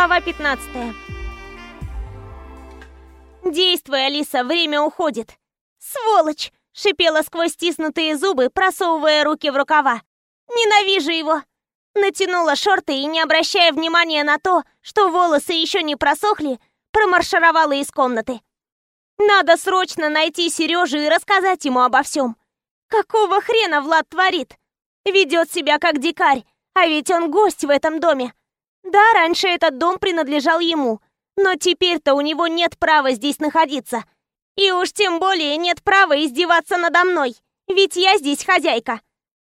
Глава 15 «Действуй, Алиса, время уходит!» «Сволочь!» — шипела сквозь стиснутые зубы, просовывая руки в рукава. «Ненавижу его!» Натянула шорты и, не обращая внимания на то, что волосы еще не просохли, промаршировала из комнаты. «Надо срочно найти Сережу и рассказать ему обо всем. Какого хрена Влад творит? Ведет себя как дикарь, а ведь он гость в этом доме. Да, раньше этот дом принадлежал ему, но теперь-то у него нет права здесь находиться. И уж тем более нет права издеваться надо мной, ведь я здесь хозяйка.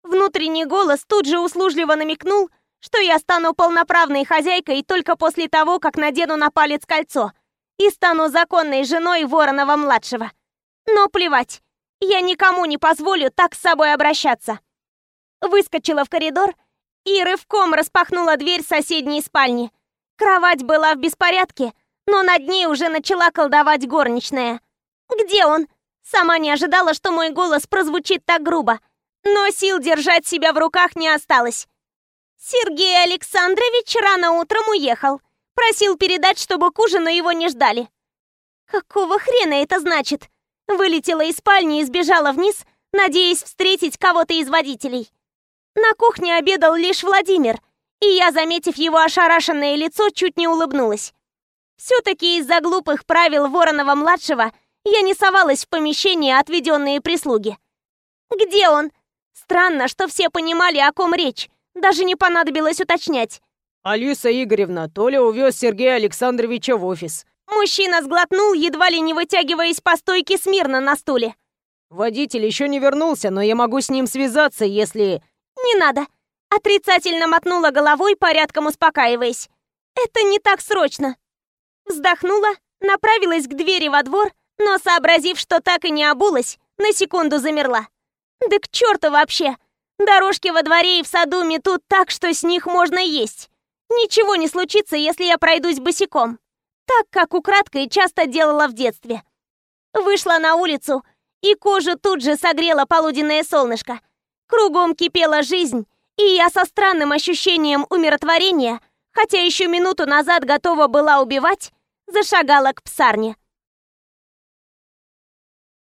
Внутренний голос тут же услужливо намекнул, что я стану полноправной хозяйкой только после того, как надену на палец кольцо и стану законной женой Воронова-младшего. Но плевать, я никому не позволю так с собой обращаться. Выскочила в коридор и рывком распахнула дверь соседней спальни. Кровать была в беспорядке, но над ней уже начала колдовать горничная. «Где он?» Сама не ожидала, что мой голос прозвучит так грубо, но сил держать себя в руках не осталось. Сергей Александрович рано утром уехал. Просил передать, чтобы к ужину его не ждали. Какого хрена это значит? Вылетела из спальни и сбежала вниз, надеясь встретить кого-то из водителей. На кухне обедал лишь Владимир, и я, заметив его ошарашенное лицо, чуть не улыбнулась. Все-таки из-за глупых правил Воронова-младшего я не совалась в помещение, отведенные прислуги. «Где он?» Странно, что все понимали, о ком речь. Даже не понадобилось уточнять. «Алиса Игоревна, Толя увез Сергея Александровича в офис». Мужчина сглотнул, едва ли не вытягиваясь по стойке смирно на стуле. «Водитель еще не вернулся, но я могу с ним связаться, если...» «Не надо!» Отрицательно мотнула головой, порядком успокаиваясь. «Это не так срочно!» Вздохнула, направилась к двери во двор, но, сообразив, что так и не обулась, на секунду замерла. «Да к черту вообще! Дорожки во дворе и в саду метут так, что с них можно есть. Ничего не случится, если я пройдусь босиком. Так, как украдкой часто делала в детстве. Вышла на улицу, и кожу тут же согрело полуденное солнышко. Кругом кипела жизнь, и я со странным ощущением умиротворения, хотя еще минуту назад готова была убивать, зашагала к псарне.